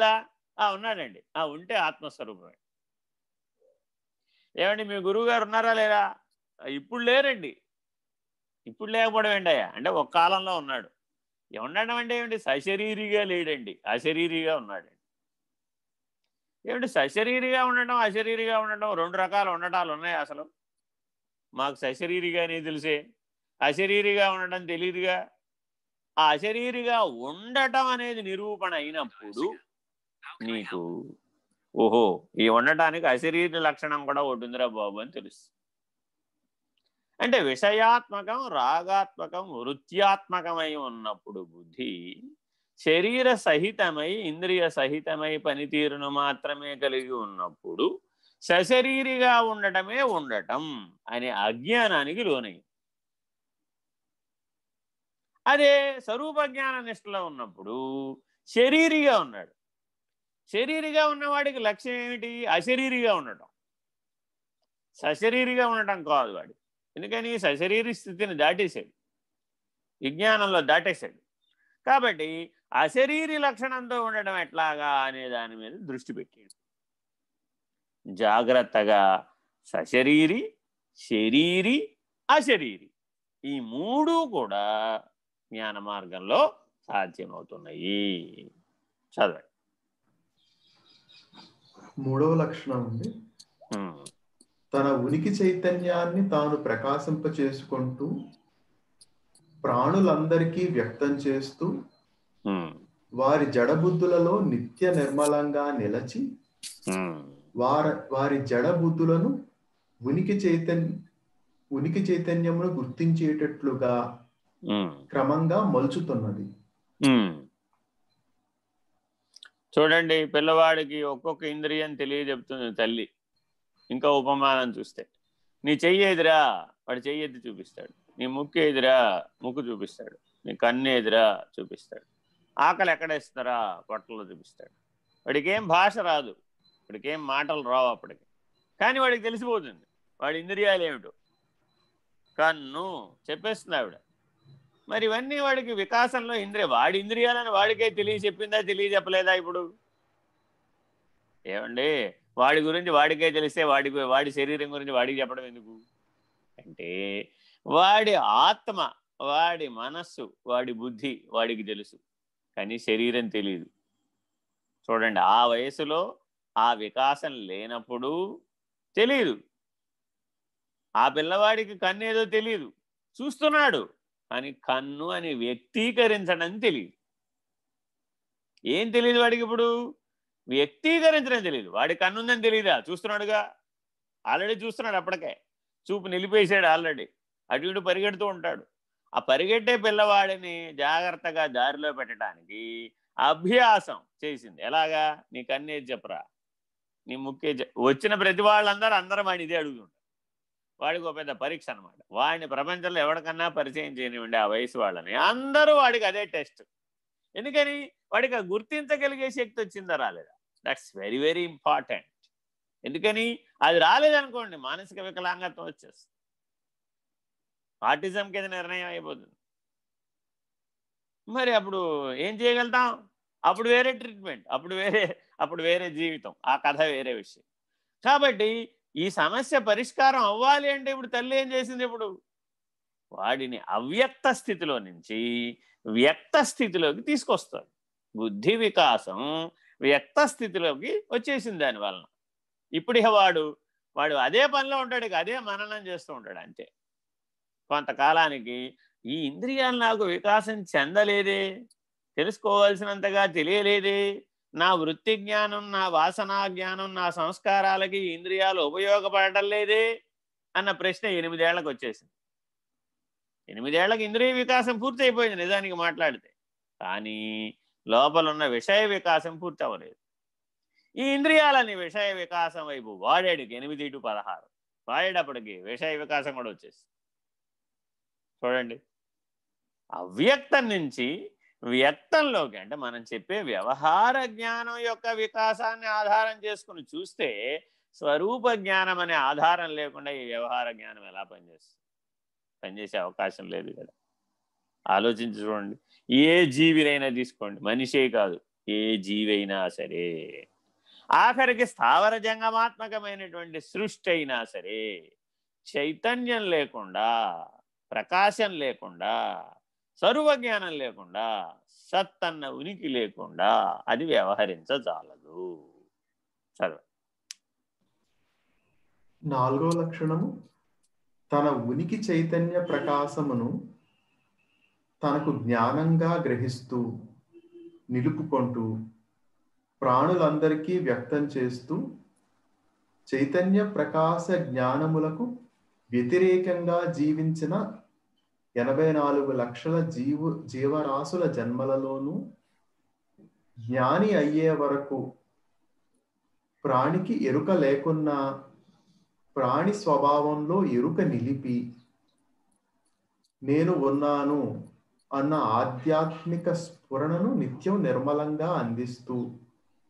లేదా ఆ ఉన్నాడండి. ఆ ఉంటే ఆత్మస్వరూపమే. ఏమండి మీ గురువు గారు ఉన్నారా లేరా ఇప్పుడు లేరండి. ఇప్పుడు లేకపోవడం ఏంటయ్యా అంటే ఒక కాలంలో ఉన్నాడు. ఉండడం అంటే ఏమిటి? సశరీరిగా లేడండి. అశరీరిగా ఉన్నాడండి. ఏమిటి? సశరీరిగా ఉండటం అశరీరిగా ఉండటం రెండు రకాల ఉండటాలు ఉన్నాయి అసలు. మాకు సశరీరిగానే తెలిసే. అశరీరిగా ఉండటం తెలియదుగా ఆ అశరీరిగా ఉండటం అనేది నిరూపణ అయినప్పుడు నీకు ఓహో ఈ ఉండటానికి అశరీర లక్షణం కూడా ఉంటుందిరా బాబు అని తెలుస్తుంది అంటే విషయాత్మకం రాగాత్మకం వృత్యాత్మకమై ఉన్నప్పుడు బుద్ధి శరీర సహితమై ఇంద్రియ సహితమై పనితీరును మాత్రమే కలిగి ఉన్నప్పుడు సశరీరిగా ఉండటమే ఉండటం అనే అజ్ఞానానికి లోనై. అదే స్వరూప జ్ఞాన నిష్టలో ఉన్నప్పుడు శరీరిగా ఉన్నాడు. శరీరిగా ఉన్నవాడికి లక్ష్యం ఏమిటి? అశరీరిగా ఉండటం. సశరీరిగా ఉండటం కాదు వాడు. ఎందుకని? సశరీరి స్థితిని దాటేశాడు. విజ్ఞానంలో దాటేశాడు. కాబట్టి అశరీరి లక్షణంతో ఉండడం ఎట్లాగా అనే దాని మీద దృష్టి పెట్టాడు. జాగ్రత్తగా సశరీరి శరీరి అశరీరి ఈ మూడు కూడా జ్ఞాన మార్గంలో సాధ్యమవుతున్నాయి. చదవండి. మూడవ లక్షణం ఉంది. తన ఉనికి చైతన్యాన్ని తాను ప్రకాశింప చేసుకుంటూ ప్రాణులందరికీ వ్యక్తం చేస్తూ వారి జడబుద్ధులలో నిత్య నిర్మలంగా నిలచి వారి వారి జడబుద్ధులను ఉనికి చైతన్య ఉనికి చైతన్యమును గుర్తించేటట్లుగా క్రమంగా మలుచుతున్నది. చూడండి పిల్లవాడికి ఒక్కొక్క ఇంద్రియం తెలియజెప్తుంది తల్లి. ఇంకా ఉపమానం చూస్తే నీ చెయ్యి ఎదురా వాడు చెయ్యి ఎద్దు చూపిస్తాడు. నీ ముక్కు ఎదురా ముక్కు చూపిస్తాడు. నీ కన్ను ఎదురా చూపిస్తాడు. ఆకలి ఎక్కడేస్తారా పొట్టలో చూపిస్తాడు. వాడికి ఏం భాష రాదు వాడికి ఏం మాటలు రావు అప్పటికి. కానీ వాడికి తెలిసిపోతుంది వాడి ఇంద్రియాలు ఏమిటో కన్ను చెప్పేస్తుంది ఆవిడ. మరి ఇవన్నీ వాడికి వికాసంలో ఇంద్రియ వాడి ఇంద్రియాలని వాడికే తెలియ చెప్పిందా తెలియ చెప్పలేదా ఇప్పుడు? ఏమండి? వాడి గురించి వాడికే తెలిస్తే వాడి వాడి శరీరం గురించి వాడికి చెప్పడం ఎందుకు? అంటే వాడి ఆత్మ వాడి మనస్సు వాడి బుద్ధి వాడికి తెలుసు కానీ శరీరం తెలియదు చూడండి ఆ వయసులో ఆ వికాసం లేనప్పుడు తెలియదు ఆ పిల్లవాడికి కన్నేదో తెలియదు చూస్తున్నాడు. కానీ కన్ను అని వ్యక్తీకరించడం తెలియదు ఏం తెలియదు వాడికి ఇప్పుడు? వ్యక్తీకరించడం తెలియదు వాడి కన్నుందని తెలియదా చూస్తున్నాడుగా. ఆల్రెడీ చూస్తున్నాడు అప్పటికే. చూపు నిలిపేశాడు ఆల్రెడీ. అటు ఇటు పరిగెడుతూ ఉంటాడు. ఆ పరిగెట్టే పిల్లవాడిని జాగ్రత్తగా దారిలో పెట్టడానికి అభ్యాసం చేసింది. ఎలాగా? నీ కన్నేది చెప్పరా? నీ ముక్కే వచ్చిన ప్రతి వాళ్ళందరూ అందరం ఆయన ఇదే అడుగుతుంటారు. వాడికి ఒక పెద్ద పరీక్ష అనమాట వాడిని ప్రపంచంలో ఎవరికన్నా పరిచయం చేయనివ్వండి ఆ వయసు వాళ్ళని. అందరూ వాడికి అదే టెస్ట్. ఎందుకని? వాడికి ఆ గుర్తించగలిగే శక్తి వచ్చిందా రాలేదా? దట్స్ వెరీ వెరీ ఇంపార్టెంట్ ఎందుకని? అది రాలేదనుకోండి మానసిక వికలాంగత్వం వచ్చేస్తుంది. ఆర్టిజం కింద నిర్ణయం అయిపోతుంది. మరి అప్పుడు ఏం చేయగలుగుతాం? అప్పుడు వేరే ట్రీట్మెంట్ అప్పుడు వేరే అప్పుడు వేరే జీవితం. ఆ కథ వేరే విషయం. కాబట్టి ఈ సమస్య పరిష్కారం అవ్వాలి అంటే ఇప్పుడు తల్లి ఏం చేసింది ఇప్పుడు? వాడిని అవ్యక్త స్థితిలో నుంచి వ్యక్త స్థితిలోకి తీసుకొస్తాడు. బుద్ధి వికాసం వ్యక్త స్థితిలోకి వచ్చేసింది దాని వలన. ఇప్పుడు వాడు వాడు అదే పనిలో ఉంటాడు అదే మననం చేస్తూ ఉంటాడు అంతే. కొంతకాలానికి ఈ ఇంద్రియాలు నాకు వికాసం చెందలేదే తెలుసుకోవాల్సినంతగా తెలియలేదే నా వృత్తి జ్ఞానం నా వాసనా జ్ఞానం నా సంస్కారాలకి ఇంద్రియాలు ఉపయోగపడటం లేదే అన్న ప్రశ్న ఎనిమిదేళ్ళకు వచ్చేసింది ఎనిమిదేళ్ళకు ఇంద్రియ వికాసం పూర్తి అయిపోయింది నిజానికి మాట్లాడితే. కానీ లోపలున్న విషయ వికాసం పూర్తి అవ్వలేదు ఈ ఇంద్రియాలని విషయ వికాసం వైపు వాడేడుకి ఎనిమిది టు పదహారు. వాడేటప్పటికి విషయ వికాసం కూడా వచ్చేసి చూడండి. అవ్యక్తం నుంచి వ్యక్తంలోకి అంటే మనం చెప్పే వ్యవహార జ్ఞానం యొక్క వికాసాన్ని ఆధారం చేసుకుని చూస్తే స్వరూప జ్ఞానం అనే ఆధారం లేకుండా ఈ వ్యవహార జ్ఞానం ఎలా పనిచేస్తుంది? పనిచేసే అవకాశం లేదు కదా. ఆలోచించి చూడండి. ఏ జీవినైనా తీసుకోండి. మనిషే కాదు. ఏ జీవైనా సరే ఆఖరికి స్థావర జంగమాత్మకమైనటువంటి సృష్టి అయినా సరే చైతన్యం లేకుండా ప్రకాశం లేకుండా సర్వజ్ఞానం లేకుండా సత్ అన్న ఉనికి లేకుండా అది వ్యవహరించజాలదు. చదవ నాలుగో లక్షణము తన ఉనికి చైతన్య ప్రకాశమును తనకు జ్ఞానంగా గ్రహిస్తూ నిలుపుకుంటూ ప్రాణులందరికీ వ్యక్తం చేస్తూ చైతన్య ప్రకాశ జ్ఞానములకు వ్యతిరేకంగా జీవించిన ఎనభై నాలుగు లక్షల జీవు జీవరాశుల జన్మలలోనూ జ్ఞాని అయ్యే వరకు ప్రాణికి ఎరుక లేకున్నా ప్రాణి స్వభావంలో ఎరుక నిలిపి నేను ఉన్నాను అన్న ఆధ్యాత్మిక స్ఫురణను నిత్యం నిర్మలంగా అందిస్తూ